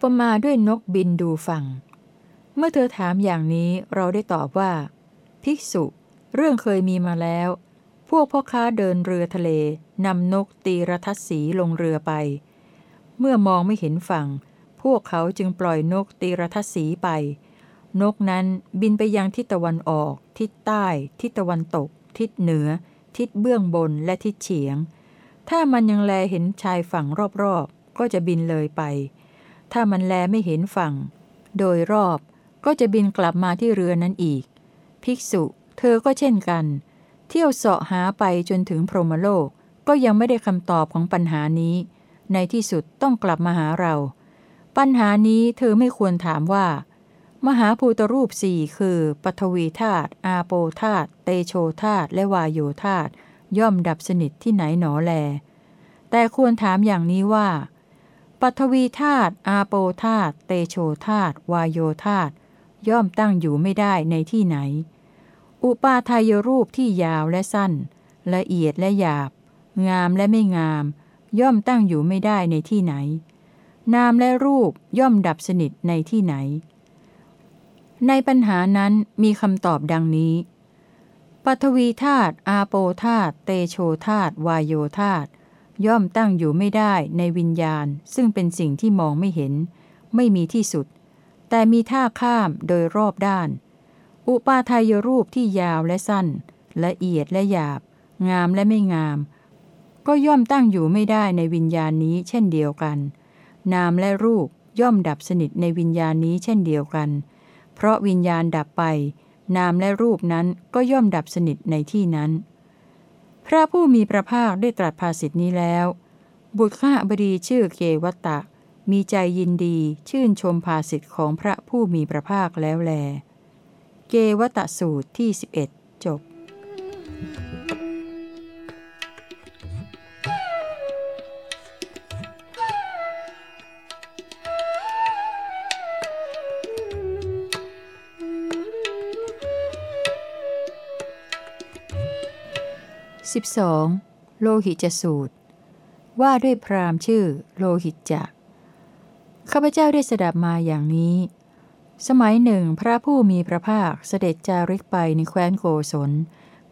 ปมาด้วยนกบินดูฝั่ง เมื่อเธอถามอย่างนี้เราได้ตอบว่า ภิกษุ เรื่องเคยมีมาแล้ว พวกพ่อค้าเดินเรือทะเล นำนกตีรทัศสีลงเรือไป เมื่อมองไม่เห็นฝั่ง พวกเขาจึงปล่อยนกตีรทัศสีไป นกนั้นบินไปยังทิศตะวันออก ทิศใต้ ทิศตะวันตก ทิศเหนือ ทิศเบื้องบนและทิศเฉียง ถ้ามันยังแลเห็นชายฝั่งรอบๆ ก็จะบินเลยไป ถ้ามันแลไม่เห็นฝั่ง โดยรอบก็จะบินกลับมาที่เรือนั้นอีก ภิกษุ เธอก็เช่นกัน เที่ยวเสาะหาไปจนถึงพรหมโลกก็ยังไม่ได้คำตอบของปัญหานี้ ในที่สุดต้องกลับมาหาเรา ปัญหานี้เธอไม่ควรถามว่า มหาภูตรูปสี่คือปฐวีธาตุอาโปธาตุเตโชธาตุและวายโยธาตุย่อมดับสนิทที่ไหนหนอแล แต่ควรถามอย่างนี้ว่า ปฐวีธาตุอาโปธาตุเตโชธาตุวายโยธาตุย่อมตั้งอยู่ไม่ได้ในที่ไหน อุปาทายรูปที่ยาวและสั้น ละเอียดและหยาบ งามและไม่งาม ย่อมตั้งอยู่ไม่ได้ในที่ไหน นามและรูปย่อมดับสนิทในที่ไหน ในปัญหานั้นมีคำตอบดังนี้ปฐวีธาตุอาโปธาตุเตโชธาตุวายโยธาตุ ย่อมตั้งอยู่ไม่ได้ในวิญญาณ ซึ่งเป็นสิ่งที่มองไม่เห็น ไม่มีที่สุด แต่มีท่าข้ามโดยรอบด้าน อุปาทายรูปที่ยาวและสั้น ละเอียดและหยาบ งามและไม่งาม ก็ย่อมตั้งอยู่ไม่ได้ในวิญญาณนี้เช่นเดียวกัน นามและรูปย่อมดับสนิทในวิญญาณนี้เช่นเดียวกัน เพราะวิญญาณดับไป นามและรูปนั้นก็ย่อมดับสนิทในที่นั้น พระผู้มีพระภาคได้ตรัสภาษิตนี้แล้ว บุตรข้าบดีชื่อเกวัตตะ มีใจยินดีชื่นชมภาษิตของพระผู้มีพระภาคแล้วแล เกวัตสูตรที่ 11 จบ 12. โลหิตจสูตร ว่าด้วยพราหมณ์ชื่อโลหิตจะข้าพเจ้าได้สดับมาอย่างนี้ สมัยหนึ่งพระผู้มีพระภาคเสด็จจาริกไปในแคว้นโกศล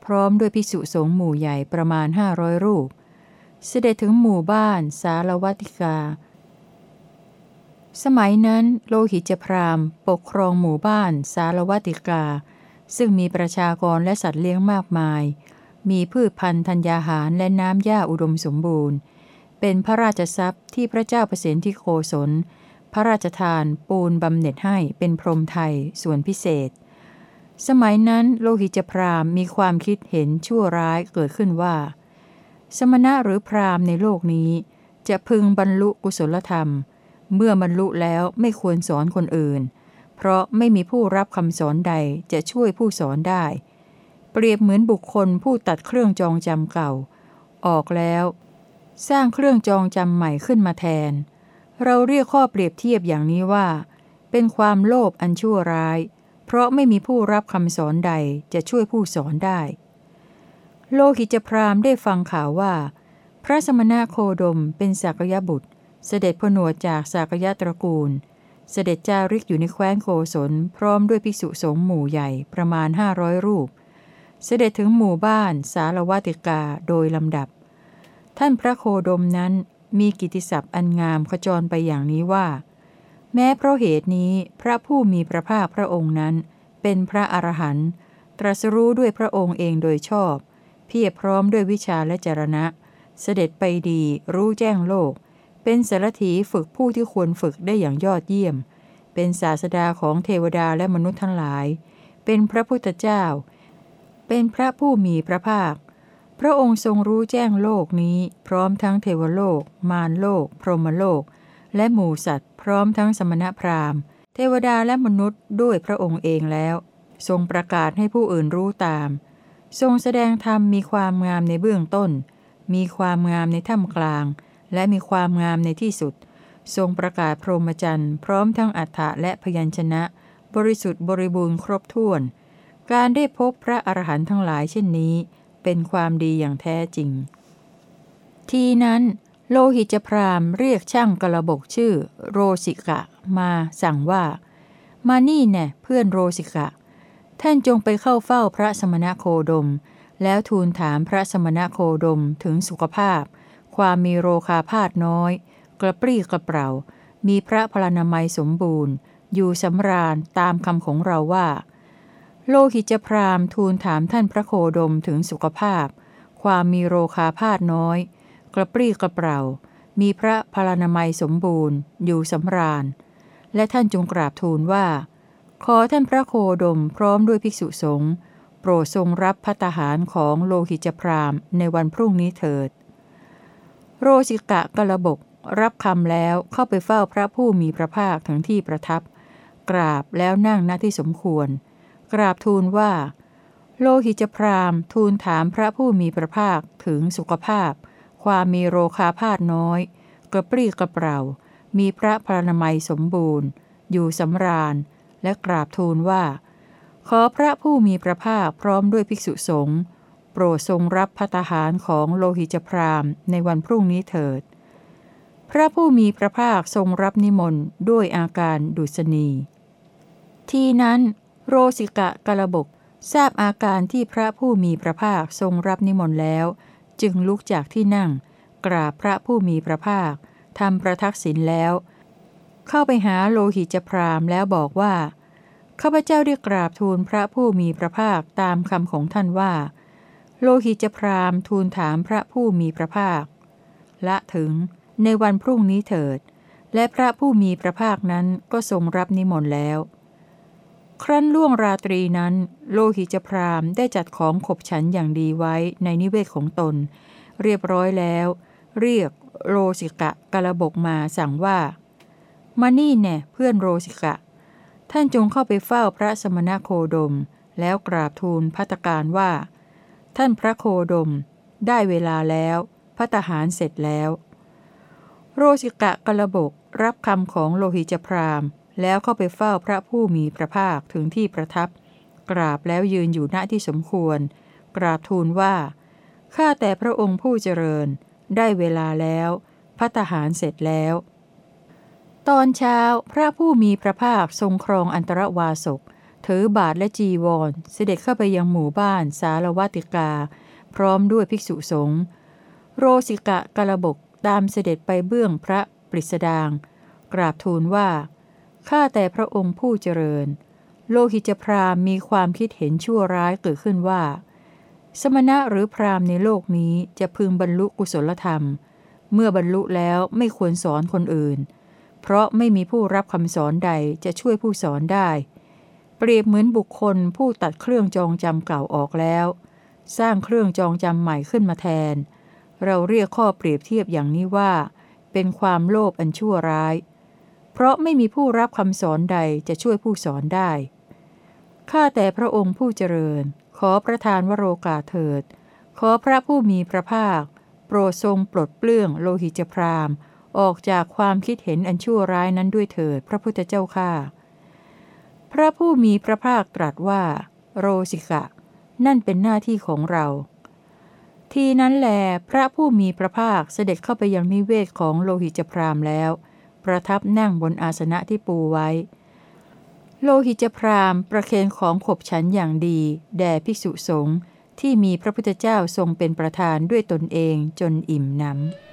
พร้อมด้วยภิกษุสงฆ์หมู่ใหญ่ประมาณห้าร้อยรูป เสด็จถึงหมู่บ้านสารวัติกา สมัยนั้นโลหิตจะพราหมณ์ปกครองหมู่บ้านสารวัติกา ซึ่งมีประชากรและสัตว์เลี้ยงมากมาย มีพืชพันธุ์ธัญญาหารและน้ำหญ้าอุดมสมบูรณ์ เป็นพระราชทรัพย์ที่พระเจ้าเปรตที่โคศลพระราชทานปูนบำเหน็จให้เป็นพรมไทยส่วนพิเศษ สมัยนั้นโลหิจพรามมีความคิดเห็นชั่วร้ายเกิดขึ้นว่า สมณะหรือพรามในโลกนี้ จะพึงบรรลุกุศลธรรม เมื่อบรรลุแล้วไม่ควรสอนคนอื่น เพราะไม่มีผู้รับคำสอนใดจะช่วยผู้สอนได้ เปรียบเหมือนบุคคลผู้ตัดเครื่องจองจำเก่า ออกแล้ว สร้างเครื่องจองจำใหม่ขึ้นมาแทน เราเรียกข้อเปรียบเทียบอย่างนี้ว่า เป็นความโลภอันชั่วร้าย เพราะไม่มีผู้รับคำสอนใดจะช่วยผู้สอนได้ โลหิจพรามได้ฟังข่าวว่า พระสมณะโคดมเป็นสักยบุตร เสด็จผนวดจากสักยตระกูลเสด็จจาริกอยู่ในแคว้นโกศลพร้อมด้วยภิกษุสงฆ์หมู่ใหญ่ประมาณห้าร้อยรูป เสด็จถึงหมู่บ้านสารวัติกาโดยลำดับ ท่านพระโคดมนั้นมีกิติศัพท์อันงามขจรไปอย่างนี้ว่า แม้เพราะเหตุนี้พระผู้มีพระภาคพระองค์นั้น เป็นพระอรหันต์ตรัสรู้ด้วยพระองค์เองโดยชอบ เพียรพร้อมด้วยวิชาและจรณะ เสด็จไปดีรู้แจ้งโลก เป็นสารถีฝึกผู้ที่ควรฝึกได้อย่างยอดเยี่ยม เป็นศาสดาของเทวดาและมนุษย์ทั้งหลาย เป็นพระพุทธเจ้า เป็นพระผู้มีพระภาค พระองค์ทรงรู้แจ้งโลกนี้ พร้อมทั้งเทวโลก มารโลก พรหมโลก และหมู่สัตว์ พร้อมทั้งสมณพราหมณ์ เทวดาและมนุษย์ด้วยพระองค์เองแล้ว ทรงประกาศให้ผู้อื่นรู้ตาม ทรงแสดงธรรมมีความงามในเบื้องต้น มีความงามในท่ามกลาง และมีความงามในที่สุด ทรงประกาศพรหมจรรย์ พร้อมทั้งอัฏฐะและพยัญชนะ บริสุทธิ์บริบูรณ์ครบถ้วน การได้พบพระอรหันต์ทั้งหลายเช่นนี้ เป็นความดีอย่างแท้จริง ทีนั้น โลหิตพรามเรียกช่างกระบกชื่อ โรสิกะมาสั่งว่า มานี่แน่เพื่อนโรสิกะ ท่านจงไปเข้าเฝ้าพระสมณโคดม แล้วทูลถามพระสมณโคดมถึงสุขภาพ ความมีโรคาพาธน้อย กระปรี้กระเปร่า มีพระพลานามัยสมบูรณ์ อยู่สำราญตามคำของเราว่า โลหิตพรามทูลถามท่านพระโคดมถึงสุขภาพ ความมีโรคาพาธน้อย กระปรี้กระเปร่า มีพระพลานามัยสมบูรณ์ อยู่สำราญ และท่านจงกราบทูลว่า ขอท่านพระโคดมพร้อมด้วยภิกษุสงฆ์โปรดทรงรับพัตหารของโลหิตพรามในวันพรุ่งนี้เถิด โรสิกะกระบกรับคำแล้วเข้าไปเฝ้าพระผู้มีพระภาคถึงที่ประทับ กราบแล้วนั่งณที่สมควร กราบทูลว่า โลหิตพรามทูลถามพระผู้มีพระภาคถึงสุขภาพ ความมีโรคาพาธน้อย กระปรี้กระเปร่า มีพระพรนามัยสมบูรณ์ อยู่สำราญ และกราบทูลว่า ขอพระผู้มีพระภาคพร้อมด้วยภิกษุสงฆ์โปรดทรงรับพัตหารของโลหิตพรามในวันพรุ่งนี้เถิด พระผู้มีพระภาคทรงรับนิมนต์ด้วยอาการดุษณี ทีนั้น โรสิกะกระบกทราบอาการที่พระผู้มีพระภาคทรงรับนิมนต์แล้ว จึงลุกจากที่นั่ง กราบพระผู้มีพระภาคทำประทักษิณแล้ว เข้าไปหาโลหิตพรามแล้วบอกว่าข้าพเจ้าได้กราบทูลพระผู้มีพระภาคตามคำของท่านว่า โลหิตพรามทูลถามพระผู้มีพระภาค ละถึงในวันพรุ่งนี้เถิด และพระผู้มีพระภาคนั้นก็ทรงรับนิมนต์แล้ว ครั้นล่วงราตรีนั้น โลหิตพรามได้จัดของขบฉันอย่างดีไว้ในนิเวศของตน เรียบร้อยแล้ว เรียกโรสิกะกระบกมาสั่งว่า มานี่แน่เพื่อนโรสิกะ ท่านจงเข้าไปเฝ้าพระสมณโคดม แล้วกราบทูลพัตการว่า ท่านพระโคดม ได้เวลาแล้วพัตหารเสร็จแล้ว โรสิกะกระบกรับคำของโลหิตพราม แล้วเข้าไปเฝ้าพระผู้มีพระภาคถึงที่ประทับ กราบแล้วยืนอยู่ณที่สมควร กราบทูลว่า ข้าแต่พระองค์ผู้เจริญ ได้เวลาแล้วพัตหารเสร็จแล้ว ตอนเช้าพระผู้มีพระภาคทรงครองอันตรวาสก ถือบาทและจีวร เสด็จเข้าไปยังหมู่บ้านสารวัติกา พร้อมด้วยภิกษุสงฆ์โรสิกะกระบกตามเสด็จไปเบื้องพระปริสดาง กราบทูลว่า ข้าแต่พระองค์ผู้เจริญ โลหิตพรามมีความคิดเห็นชั่วร้ายเกิดขึ้นว่า สมณะหรือพรามในโลกนี้จะพึงบรรลุกุศลธรรม เมื่อบรรลุแล้วไม่ควรสอนคนอื่น เพราะไม่มีผู้รับคำสอนใดจะช่วยผู้สอนได้ เปรียบเหมือนบุคคลผู้ตัดเครื่องจองจำเก่าออกแล้ว สร้างเครื่องจองจำใหม่ขึ้นมาแทน เราเรียกข้อเปรียบเทียบอย่างนี้ว่า เป็นความโลภอันชั่วร้าย เพราะไม่มีผู้รับคำสอนใดจะช่วยผู้สอนได้ ข้าแต่พระองค์ผู้เจริญ ขอประทานวโรกาเถิด ขอพระผู้มีพระภาค โปรดทรงปลดเปลื้องโลหิตพรามออกจากความคิดเห็นอันชั่วร้ายนั้นด้วยเถิด พระพุทธเจ้าข้าพระผู้มีพระภาคตรัสว่า โรสิกะ นั่นเป็นหน้าที่ของเรา ทีนั้นแล พระผู้มีพระภาคเสด็จเข้าไปยังนิเวศของโลหิตพรามแล้ว ประทับนั่งบนอาสนะที่ปูไว้ โลหิตพรามประเคนของขบฉันอย่างดี แด่ภิกษุสงฆ์ที่มีพระพุทธเจ้าทรงเป็นประธานด้วยตนเองจนอิ่มหน้ำ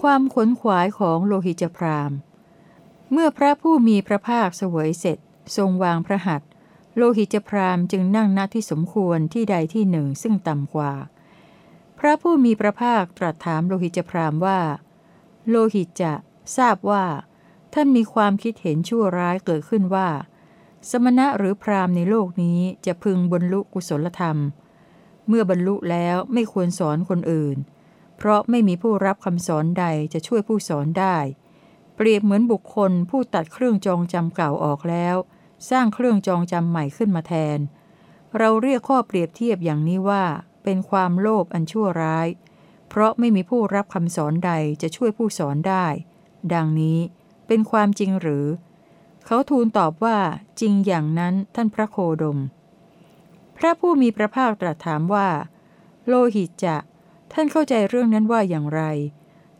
ความขนขวายของโลหิตพราม เมื่อพระผู้มีพระภาคเสวยเสร็จ ทรงวางพระหัตถ์โลหิตพรามจึงนั่งณที่สมควรที่ใดที่หนึ่งซึ่งต่ำกว่า พระผู้มีพระภาคตรัสถามโลหิตพรามว่า โลหิตจะทราบว่า ท่านมีความคิดเห็นชั่วร้ายเกิดขึ้นว่า สมณะหรือพรามในโลกนี้จะพึงบรรลุกุศลธรรม เมื่อบรรลุแล้วไม่ควรสอนคนอื่น เพราะไม่มีผู้รับคำสอนใดจะช่วยผู้สอนได้ เปรียบเหมือนบุคคลผู้ตัดเครื่องจองจำเก่าออกแล้ว สร้างเครื่องจองจำใหม่ขึ้นมาแทน เราเรียกข้อเปรียบเทียบอย่างนี้ว่า เป็นความโลภอันชั่วร้าย เพราะไม่มีผู้รับคำสอนใดจะช่วยผู้สอนได้ ดังนี้เป็นความจริงหรือ เขาทูลตอบว่าจริงอย่างนั้นท่านพระโคดม พระผู้มีพระภาคตรัสถามว่า โลหิตจะ ท่านเข้าใจเรื่องนั้นว่าอย่างไร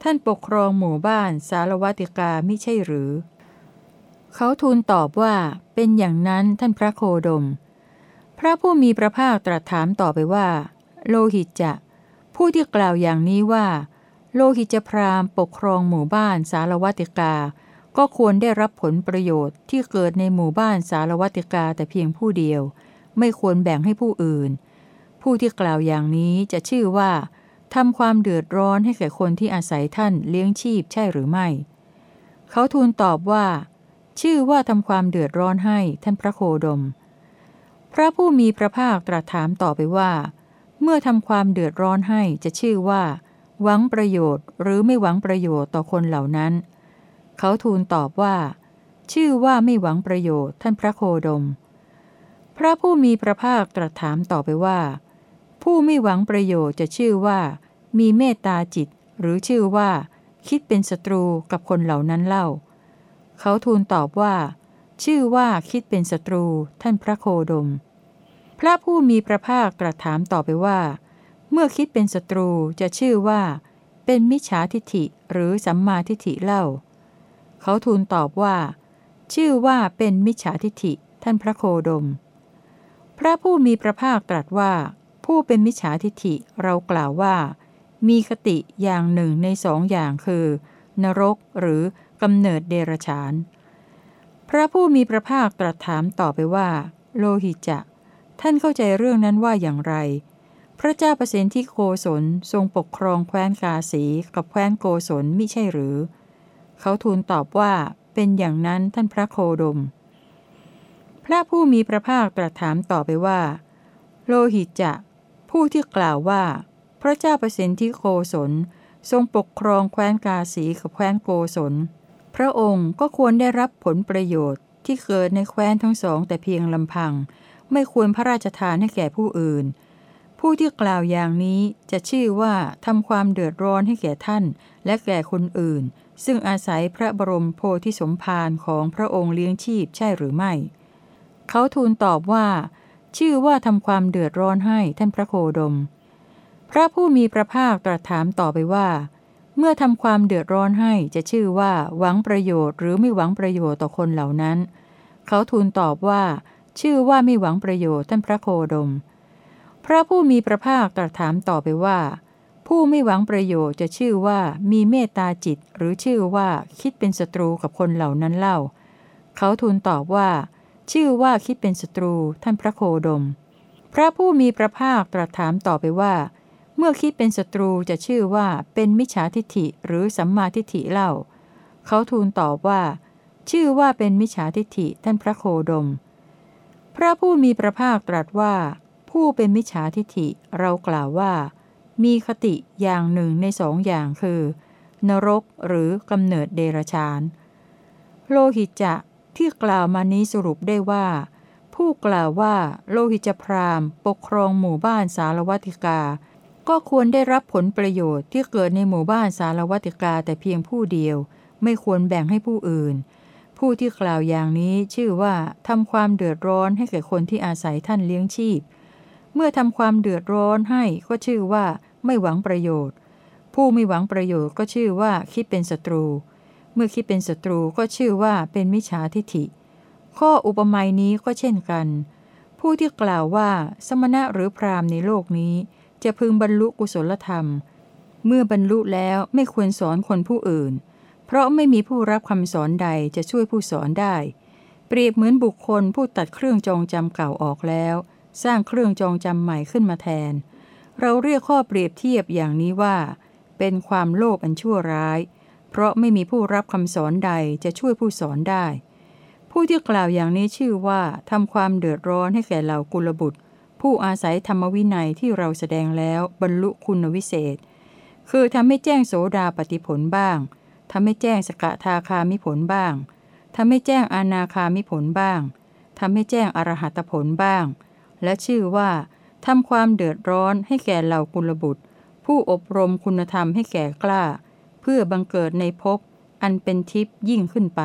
ท่านปกครองหมู่บ้านสารวัติกาไม่ใช่หรือ เขาทูลตอบว่าเป็นอย่างนั้นท่านพระโคดม พระผู้มีพระภาคตรัสถามต่อไปว่า โลหิตจะ ผู้ที่กล่าวอย่างนี้ว่า โลหิตจะพรามปกครองหมู่บ้านสารวัติกา ก็ควรได้รับผลประโยชน์ที่เกิดในหมู่บ้านสารวัติกาแต่เพียงผู้เดียว ไม่ควรแบ่งให้ผู้อื่น ผู้ที่กล่าวอย่างนี้จะชื่อว่า ทำความเดือดร้อนให้แก่คนที่อาศัยท่านเลี้ยงชีพใช่หรือไม่ เขาทูลตอบว่า ชื่อว่าทำความเดือดร้อนให้ท่านพระโคดม พระผู้มีพระภาคตรัสถามต่อไปว่า เมื่อทำความเดือดร้อนให้จะชื่อว่า หวังประโยชน์ หรือไม่หวังประโยชน์ต่อคนเหล่านั้น เขาทูลตอบว่า ชื่อว่าไม่หวังประโยชน์ท่านพระโคดม พระผู้มีพระภาคตรัสถามต่อไปว่า ผู้ไม่หวังประโยชน์จะชื่อว่า มีเมตตาจิต หรือชื่อว่า คิดเป็นศัตรูกับคนเหล่านั้นเล่า เขาทูลตอบว่า ชื่อว่าคิดเป็นศัตรูท่านพระโคดม พระผู้มีพระภาคตรัสถามต่อไปว่า เมื่อคิดเป็นศัตรูจะชื่อว่า เป็นมิจฉาทิฐิหรือสัมมาทิฏฐิเล่า เขาทูลตอบว่า ชื่อว่าเป็นมิจฉาทิฐิท่านพระโคดม พระผู้มีพระภาคตรัสว่า ผู้เป็นมิจฉาทิฐิเรากล่าวว่า มีคติอย่างหนึ่งในสองอย่างคือ นรกหรือกำเนิดเดรฉาน พระผู้มีพระภาคตรัสถามต่อไปว่า โลหิจะ ท่านเข้าใจเรื่องนั้นว่าอย่างไร พระเจ้าประสิทธิโกศลทรงปกครองแคว้นกาสีกับแคว้นโกศลมิใช่หรือ เขาทูลตอบว่าเป็นอย่างนั้นท่านพระโคดม พระผู้มีพระภาคตรัสถามต่อไปว่า โลหิตจะ ผู้ที่กล่าวว่า พระเจ้าประสิทธิโกศลทรงปกครองแคว้นกาสีกับแคว้นโกศล พระองค์ก็ควรได้รับผลประโยชน์ที่เกิดในแคว้นทั้งสองแต่เพียงลำพัง ไม่ควรพระราชทานให้แก่ผู้อื่น ผู้ที่กล่าวอย่างนี้จะชื่อว่าทำความเดือดร้อนให้แก่ท่าน และแก่คนอื่น ซึ่งอาศัยพระบรมโพธิสมภารของพระองค์เลี้ยงชีพใช่หรือไม่ เขาทูลตอบว่า ชื่อว่าทำความเดือดร้อนให้ท่านพระโคดม พระผู้มีพระภาคตรัสถามต่อไปว่า เมื่อทำความเดือดร้อนให้จะชื่อว่าหวังประโยชน์ หรือไม่หวังประโยชน์ต่อคนเหล่านั้น เขาทูลตอบว่า ชื่อว่าไม่หวังประโยชน์ท่านพระโคดม พระผู้มีพระภาคตรัสถามต่อไปว่า ผู้ไม่หวังประโยชน์จะชื่อว่ามีเมตตาจิต หรือชื่อว่าคิดเป็นศัตรูกับคนเหล่านั้นเล่า เขาทูลตอบว่า ชื่อว่าคิดเป็นศัตรูท่านพระโคดม พระผู้มีพระภาคตรัสถามต่อไปว่า เมื่อคิดเป็นศัตรูจะชื่อว่าเป็นมิจฉาทิฐิหรือสัมมาทิฏฐิเล่า เขาทูลตอบว่า ชื่อว่าเป็นมิจฉาทิฏฐิท่านพระโคดม พระผู้มีพระภาคตรัสว่า ผู้เป็นมิจฉาทิฏฐิเรากล่าวว่า มีคติอย่างหนึ่งในสองอย่างคือ นรกหรือกำเนิดเดรชานโลหิตจะ ที่กล่าวมานี้สรุปได้ว่า ผู้กล่าวว่าโลหิตพรามปกครองหมู่บ้านสารวัติกา ก็ควรได้รับผลประโยชน์ที่เกิดในหมู่บ้านสารวัติกาแต่เพียงผู้เดียว ไม่ควรแบ่งให้ผู้อื่น ผู้ที่กล่าวอย่างนี้ชื่อว่าทำความเดือดร้อนให้แก่คนที่อาศัยท่านเลี้ยงชีพ เมื่อทำความเดือดร้อนให้ก็ชื่อว่า ไม่หวังประโยชน์ ผู้ไม่หวังประโยชน์ก็ชื่อว่าคิดเป็นศัตรู เมื่อคิดเป็นศัตรูก็ชื่อว่าเป็นมิจฉาทิฐิ ข้ออุปมานี้ก็เช่นกัน ผู้ที่กล่าวว่าสมณะหรือพราหมณ์ในโลกนี้ จะพึงบรรลุกุศลธรรม เมื่อบรรลุแล้วไม่ควรสอนคนผู้อื่น เพราะไม่มีผู้รับคำสอนใดจะช่วยผู้สอนได้ เปรียบเหมือนบุคคลผู้ตัดเครื่องจองจำเก่าออกแล้ว สร้างเครื่องจองจำใหม่ขึ้นมาแทน เราเรียกข้อเปรียบเทียบอย่างนี้ว่า เป็นความโลภอันชั่วร้าย เพราะไม่มีผู้รับคำสอนใดจะช่วยผู้สอนได้ ผู้ที่กล่าวอย่างนี้ชื่อว่าทำความเดือดร้อนให้แก่เหล่ากุลบุตร ผู้อาศัยธรรมวินัยที่เราแสดงแล้วบรรลุคุณวิเศษ คือทำให้แจ้งโสดาปฏิผลบ้างทำให้แจ้งสกทาคามิผลบ้างทำให้แจ้งอนาคามิผลบ้างทำให้แจ้งอรหัตผลบ้าง และชื่อว่าทำความเดือดร้อนให้แก่เหล่ากุลบุตร ผู้อบรมคุณธรรมให้แก่กล้า เพื่อบังเกิดในภพอันเป็นทิพย์ยิ่งขึ้นไป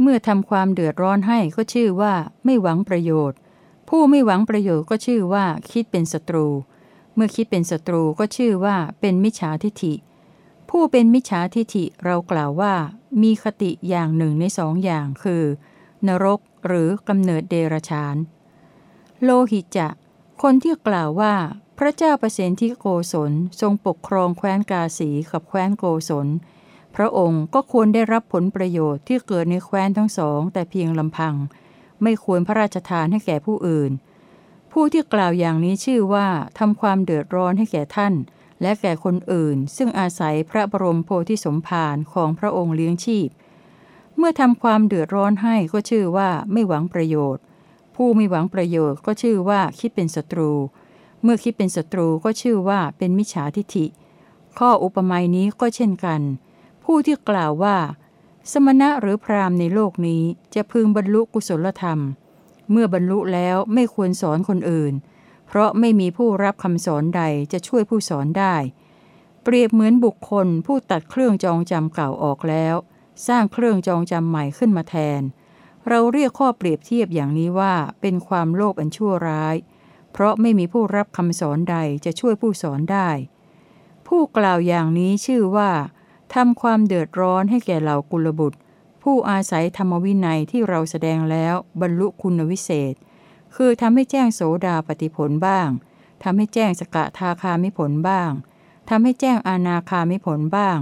เมื่อทำความเดือดร้อนให้ก็ชื่อว่าไม่หวังประโยชน์ ผู้ไม่หวังประโยชน์ก็ชื่อว่าคิดเป็นศัตรู เมื่อคิดเป็นศัตรูก็ชื่อว่าเป็นมิจฉาทิฐิ ผู้เป็นมิจฉาทิฐิเรากล่าวว่า มีคติอย่างหนึ่งในสองอย่างคือ นรกหรือกำเนิดเดรชาน โลหิตจะ คนที่กล่าวว่า พระเจ้าประเสนที่โกศลทรงปกครองแคว้นกาสีกับแคว้นโกศล พระองค์ก็ควรได้รับผลประโยชน์ที่เกิดในแคว้นทั้งสองแต่เพียงลำพัง ไม่ควรพระราชทานให้แก่ผู้อื่น ผู้ที่กล่าวอย่างนี้ชื่อว่าทำความเดือดร้อนให้แก่ท่าน และแก่คนอื่น ซึ่งอาศัยพระบรมโพธิสมภารของพระองค์เลี้ยงชีพ เมื่อทำความเดือดร้อนให้ก็ชื่อว่าไม่หวังประโยชน์ ผู้ไม่หวังประโยชน์ก็ชื่อว่าคิดเป็นศัตรู เมื่อคิดเป็นศัตรูก็ชื่อว่าเป็นมิจฉาทิฐิ ข้ออุปมานี้ก็เช่นกัน ผู้ที่กล่าวว่า สมณะหรือพราหมณ์ในโลกนี้จะพึงบรรลุกุศลธรรม เมื่อบรรลุแล้วไม่ควรสอนคนอื่น เพราะไม่มีผู้รับคำสอนใดจะช่วยผู้สอนได้ เปรียบเหมือนบุคคลผู้ตัดเครื่องจองจำเก่าออกแล้ว สร้างเครื่องจองจำใหม่ขึ้นมาแทน เราเรียกข้อเปรียบเทียบอย่างนี้ว่าเป็นความโลภอันชั่วร้าย เพราะไม่มีผู้รับคำสอนใดจะช่วยผู้สอนได้ ผู้กล่าวอย่างนี้ชื่อว่าทำความเดือดร้อนให้แก่เหล่ากุลบุตร ผู้อาศัยธรรมวินัยที่เราแสดงแล้วบรรลุคุณวิเศษ คือทำให้แจ้งโสดาปฏิผลบ้างทำให้แจ้งสกทาคามิผลบ้างทำให้แจ้งอานาคามิผลบ้าง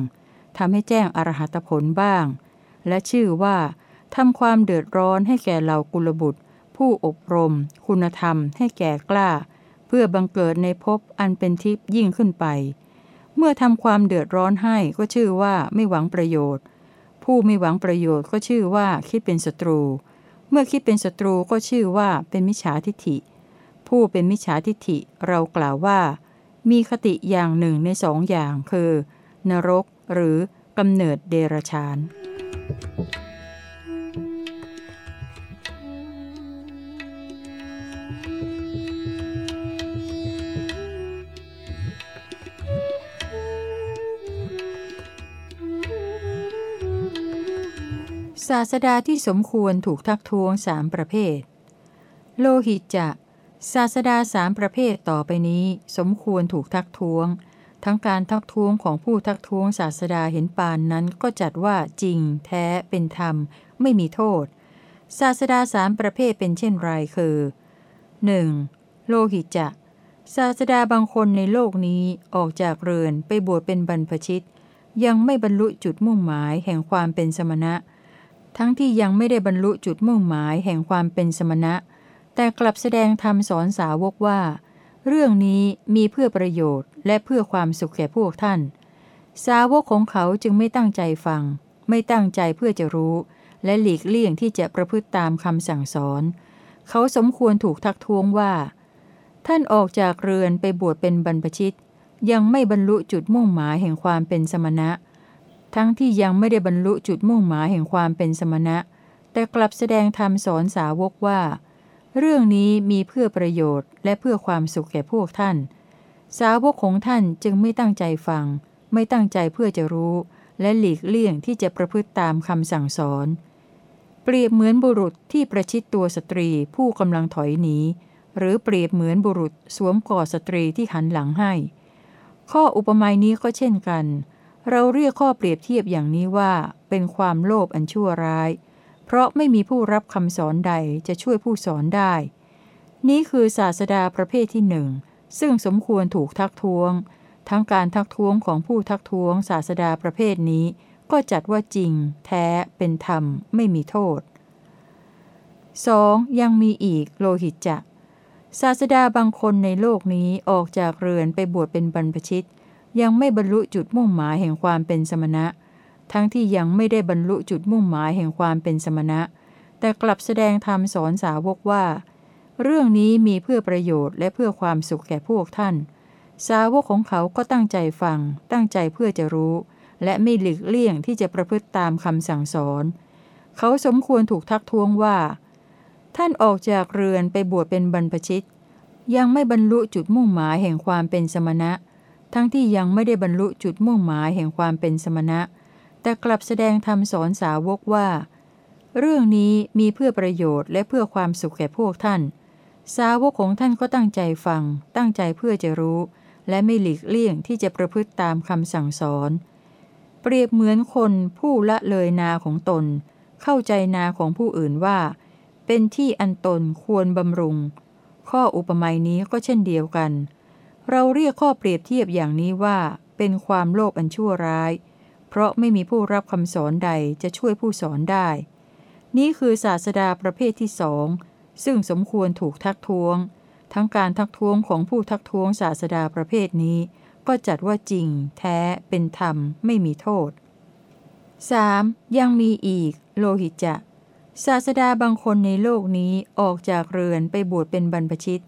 ทำให้แจ้งอรหัตผลบ้าง และชื่อว่าทำความเดือดร้อนให้แก่เหล่ากุลบุตร ผู้อบรม คุณธรรมให้แก่กล้า เพื่อบังเกิดในภพอันเป็นทิพย์ยิ่งขึ้นไป เมื่อทำความเดือดร้อนให้ก็ชื่อว่าไม่หวังประโยชน์ ผู้ไม่หวังประโยชน์ก็ชื่อว่าคิดเป็นศัตรู เมื่อคิดเป็นศัตรูก็ชื่อว่าเป็นมิจฉาทิฐิ ผู้เป็นมิจฉาทิฐิเรากล่าวว่า มีคติอย่างหนึ่งในสองอย่างคือ นรกหรือกำเนิดเดรชาน ศาสดาที่สมควรถูกทักท้วงสามประเภท โลหิตจะศาสดาสามประเภทต่อไปนี้ สมควรถูกทักท้วง ทั้งการทักท้วงของผู้ทักท้วงศาสดาเห็นปานนั้นก็จัดว่าจริง แท้ เป็นธรรม ไม่มีโทษ ศาสดาสามประเภทเป็นเช่นไรคือ 1. โลหิตจะศาสดาบางคนในโลกนี้ออกจากเรือนไปบวชเป็นบรรพชิต ยังไม่บรรลุจุดมุ่งหมายแห่งความเป็นสมณะ ทั้งที่ยังไม่ได้บรรลุจุดมุ่งหมายแห่งความเป็นสมณะ แต่กลับแสดงธรรมสอนสาวกว่า เรื่องนี้มีเพื่อประโยชน์ และเพื่อความสุขแก่พวกท่าน สาวกของเขาจึงไม่ตั้งใจฟัง ไม่ตั้งใจเพื่อจะรู้ และหลีกเลี่ยงที่จะประพฤติตามคำสั่งสอน เขาสมควรถูกทักท้วงว่า ท่านออกจากเรือนไปบวชเป็นบรรพชิต ยังไม่บรรลุจุดมุ่งหมายแห่งความเป็นสมณะ ทั้งที่ยังไม่ได้บรรลุจุดมุ่งหมายแห่งความเป็นสมณะ แต่กลับแสดงธรรมสอนสาวกว่า เรื่องนี้มีเพื่อประโยชน์ และเพื่อความสุขแก่พวกท่าน สาวกของท่านจึงไม่ตั้งใจฟัง ไม่ตั้งใจเพื่อจะรู้ และหลีกเลี่ยงที่จะประพฤติตามคำสั่งสอน เปรียบเหมือนบุรุษที่ประชิดตัวสตรีผู้กำลังถอยหนีหรือเปรียบเหมือนบุรุษสวมกอดสตรีที่หันหลังให้ ข้ออุปมานี้ก็เช่นกัน เราเรียกข้อเปรียบเทียบอย่างนี้ว่าเป็นความโลภอันชั่วร้าย เพราะไม่มีผู้รับคำสอนใดจะช่วยผู้สอนได้ นี้คือศาสดาประเภทที่หนึ่งซึ่งสมควรถูกทักท้วง ทั้งการทักท้วงของผู้ทักท้วงศาสดาประเภทนี้ ก็จัดว่าจริง แท้ เป็นธรรม ไม่มีโทษ 2. ยังมีอีกโลหิตจะศาสดาบางคนในโลกนี้ออกจากเรือนไปบวชเป็นบรรพชิต ยังไม่บรรลุจุดมุ่งหมายแห่งความเป็นสมณะ ทั้งที่ยังไม่ได้บรรลุจุดมุ่งหมายแห่งความเป็นสมณะ แต่กลับแสดงธรรมสอนสาวกว่า เรื่องนี้มีเพื่อประโยชน์และเพื่อความสุขแก่พวกท่าน สาวกของเขาก็ตั้งใจฟัง ตั้งใจเพื่อจะรู้ และไม่หลีกเลี่ยงที่จะประพฤติตามคำสั่งสอน เขาสมควรถูกทักท้วงว่า ท่านออกจากเรือนไปบวชเป็นบรรพชิต ยังไม่บรรลุจุดมุ่งหมายแห่งความเป็นสมณะ ทั้งที่ยังไม่ได้บรรลุจุดมุ่งหมายแห่งความเป็นสมณะ แต่กลับแสดงธรรมสอนสาวกว่า เรื่องนี้มีเพื่อประโยชน์และเพื่อความสุขแก่พวกท่าน สาวกของท่านก็ตั้งใจฟัง ตั้งใจเพื่อจะรู้ และไม่หลีกเลี่ยงที่จะประพฤติตามคำสั่งสอน เปรียบเหมือนคนผู้ละเลยนาของตน เข้าใจนาของผู้อื่นว่า เป็นที่อันตนควรบำรุง ข้ออุปมานี้ก็เช่นเดียวกันเเราเรียกข้อเปรียบเทียบอย่างนี้ว่า เป็นความโลภอันชั่วร้าย เพราะไม่มีผู้รับคำสอนใดจะช่วยผู้สอนได้ นี้คือศาสดาประเภทที่สองซึ่งสมควรถูกทักท้วง ทั้งการทักท้วงของผู้ทักท้วงศาสดาประเภทนี้ ก็จัดว่าจริง แท้ เป็นธรรม ไม่มีโทษ 3. ยังมีอีก โลหิตจะศาสดาบางคนในโลกนี้ออกจากเรือนไปบวชเป็นบรรพชิต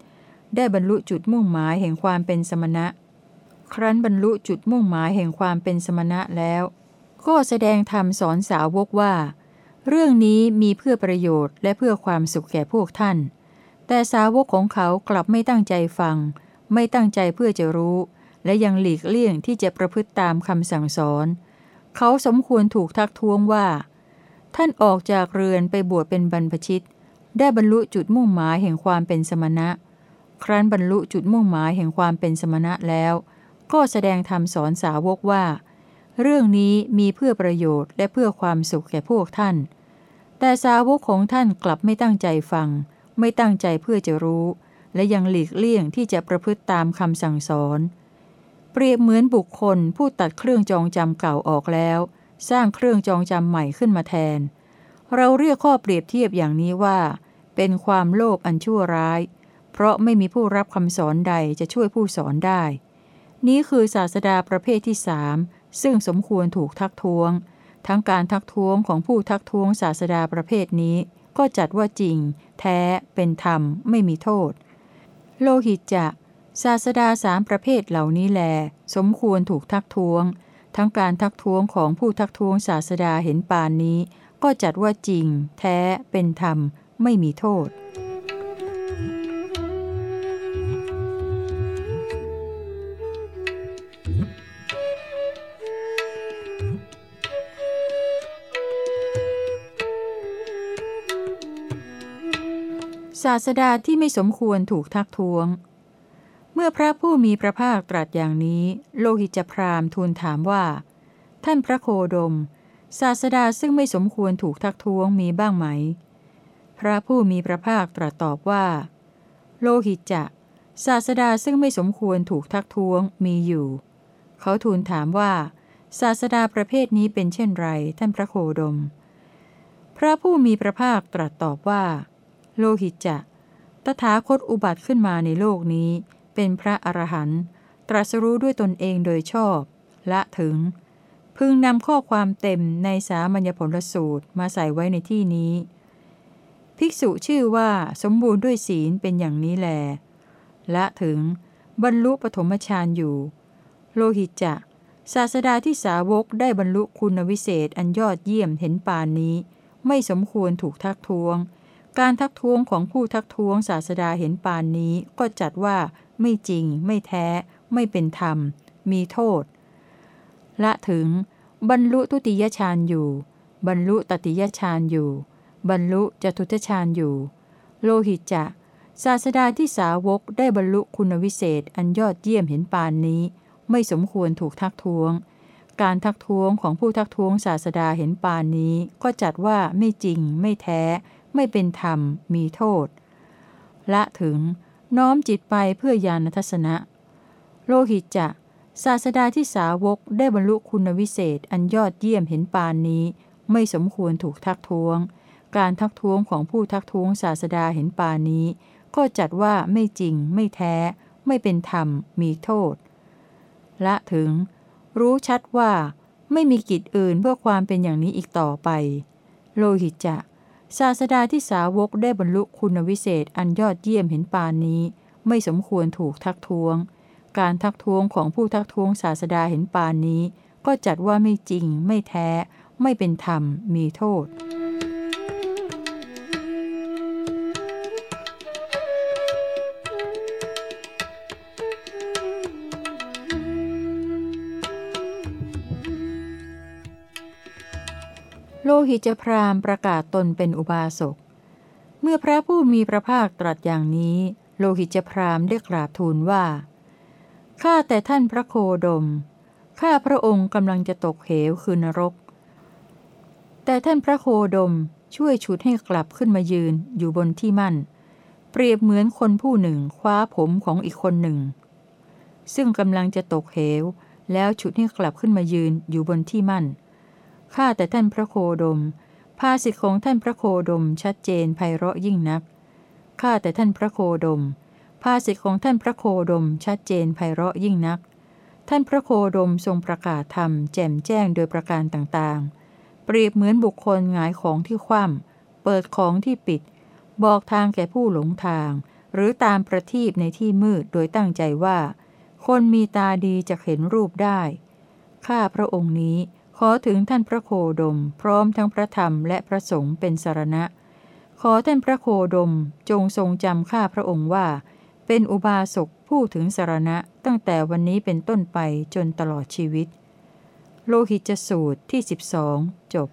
ได้บรรลุจุดมุ่งหมายแห่งความเป็นสมณะ ครั้นบรรลุจุดมุ่งหมายแห่งความเป็นสมณะแล้ว ก็แสดงธรรมสอนสาวกว่า เรื่องนี้มีเพื่อประโยชน์และเพื่อความสุขแก่พวกท่าน แต่สาวกของเขากลับไม่ตั้งใจฟัง ไม่ตั้งใจเพื่อจะรู้ และยังหลีกเลี่ยงที่จะประพฤติตามคำสั่งสอน เขาสมควรถูกทักท้วงว่า ท่านออกจากเรือนไปบวชเป็นบรรพชิต ได้บรรลุจุดมุ่งหมายแห่งความเป็นสมณะ ครั้นบรรลุจุดมุ่งหมายแห่งความเป็นสมณะแล้ว ก็แสดงธรรมสอนสาวกว่า เรื่องนี้มีเพื่อประโยชน์และเพื่อความสุขแก่พวกท่าน แต่สาวกของท่านกลับไม่ตั้งใจฟัง ไม่ตั้งใจเพื่อจะรู้ และยังหลีกเลี่ยงที่จะประพฤติตามคำสั่งสอน เปรียบเหมือนบุคคลผู้ตัดเครื่องจองจำเก่าออกแล้ว สร้างเครื่องจองจำใหม่ขึ้นมาแทน เราเรียกข้อเปรียบเทียบอย่างนี้ว่า เป็นความโลภอันชั่วร้าย เพราะไม่มีผู้รับคำสอนใดจะช่วยผู้สอนได้ นี้คือศาสดาประเภทที่สามซึ่งสมควรถูกทักท้วง ทั้งการทักท้วงของผู้ทักท้วงศาสดาประเภทนี้ ก็จัดว่าจริง แท้ เป็นธรรม ไม่มีโทษ โลหิตจะศาสดาสามประเภทเหล่านี้แล สมควรถูกทักท้วง ทั้งการทักท้วงของผู้ทักท้วงศาสดาเห็นปานนี้ ก็จัดว่าจริง แท้ เป็นธรรม ไม่มีโทษาสดาที่ไม่สมควรถูกทักท้วง เมื่อพระผู้มีพระภาคตรัสอย่างนี้ โลหิตจพรามทูลถามว่า ท่านพระโคดม ศาสดาซึ่งไม่สมควรถูกทักท้วงมีบ้างไหม พระผู้มีพระภาคตรัสตอบว่า โลหิตจะ ศาสดาซึ่งไม่สมควรถูกทักท้วงมีอยู่ เขาทูลถามว่า ศาสดาประเภทนี้เป็นเช่นไร ท่านพระโคดม พระผู้มีพระภาคตรัสตอบว่า โลหิตจะ ตถาคตอุบัติขึ้นมาในโลกนี้ เป็นพระอรหันต์ตรัสรู้ด้วยตนเองโดยชอบ ละถึง พึงนำข้อความเต็มในสามัญญผลสูตรมาใส่ไว้ในที่นี้ ภิกษุชื่อว่าสมบูรณ์ด้วยศีลเป็นอย่างนี้แล ละถึง บรรลุปฐมฌานอยู่ โลหิตจะศาสดาที่สาวกได้บรรลุคุณวิเศษอันยอดเยี่ยมเห็นปานนี้ ไม่สมควรถูกทักท้วง การทักท้วงของผู้ทักท้วงศาสดาเห็นปานนี้ก็จัดว่าไม่จริง ไม่แท้ ไม่เป็นธรรม มีโทษ ละถึง บรรลุทุติยฌานอยู่ บรรลุตติยฌานอยู่ บรรลุจตุตฌานอยู่ โลหิตจะศาสดาที่สาวกได้บรรลุคุณวิเศษอันยอดเยี่ยมเห็นปานนี้ ไม่สมควรถูกทักท้วง การทักท้วงของผู้ทักท้วงศาสดาเห็นปานนี้ก็จัดว่าไม่จริง ไม่แท้ ไม่เป็นธรรม มีโทษ ละถึงน้อมจิตไปเพื่อญาณทัศนะ โลหิตจะศาสดาที่สาวกได้บรรลุคุณวิเศษอันยอดเยี่ยมเห็นปานนี้ ไม่สมควรถูกทักท้วง การทักท้วงของผู้ทักท้วงศาสดาเห็นปานนี้ ก็จัดว่าไม่จริง ไม่แท้ ไม่เป็นธรรม มีโทษ ละถึง รู้ชัดว่า ไม่มีกิจอื่นเพื่อความเป็นอย่างนี้อีกต่อไป โลหิตจะ ศาสดาที่สาวกได้บรรลุคุณวิเศษอันยอดเยี่ยมเห็นปานนี้ ไม่สมควรถูกทักท้วง การทักท้วงของผู้ทักท้วงศาสดาเห็นปานนี้ ก็จัดว่าไม่จริง ไม่แท้ ไม่เป็นธรรม มีโทษ หิตจพรามประกาศตนเป็นอุบาสก เมื่อพระผู้มีพระภาคตรัสอย่างนี้ โลหิตจพรามได้กราบทูลว่า ข้าแต่ท่านพระโคดม ข้าพระองค์กำลังจะตกเหวคือนรก แต่ท่านพระโคดมช่วยฉุดให้กลับขึ้นมายืนอยู่บนที่มั่น เปรียบเหมือนคนผู้หนึ่งคว้าผมของอีกคนหนึ่ง ซึ่งกำลังจะตกเหวแล้วฉุดให้กลับขึ้นมายืนอยู่บนที่มั่น ข้าแต่ท่านพระโคดม ภาสิทธิของท่านพระโคดมชัดเจนไพเราะยิ่งนัก ข้าแต่ท่านพระโคดม ภาสิทธิของท่านพระโคดมชัดเจนไพเราะยิ่งนัก ท่านพระโคดมทรงประกาศธรรมแจ่มแจ้งโดยประการต่างๆ เปรียบเหมือนบุคคลหงายของที่คว่ำเปิดของที่ปิด บอกทางแก่ผู้หลงทาง หรือตามประทีปในที่มืดโดยตั้งใจว่า คนมีตาดีจะเห็นรูปได้ ข้าพระองค์นี้ ขอถึงท่านพระโคดม พร้อมทั้งพระธรรมและพระสงฆ์เป็นสารณะ ขอท่านพระโคดมจงทรงจำข้าพระองค์ว่า เป็นอุบาสกผู้ถึงสารณะตั้งแต่วันนี้เป็นต้นไปจนตลอดชีวิต โลหิตจสูตรที่ 12 จบ